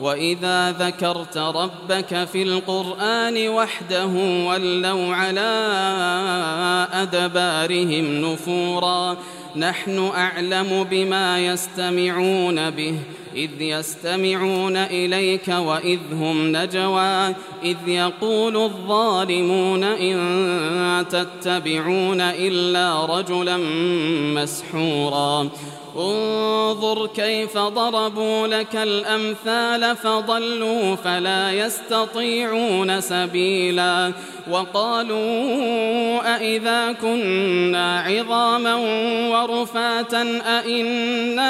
وإذا ذكرت ربك في القرآن وحده ولوا على أدبارهم نفورا. نحن أعلم بما يستمعون به. إذ يستمعون إليك وإذ هم نجوى إذ يقول الظالمون إن تتبعون إلا رجلا مسحورا. انظر كيف ضربوا لك الأمثال فضلوا فلا يستطيعون سبيلا. وقالوا أإذا كنا عظاما ورفاتا أإنا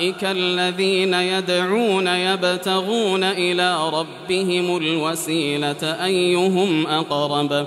أولئك الذين يدعون يبتغون إلى ربهم الوسيلة أيهم أقرب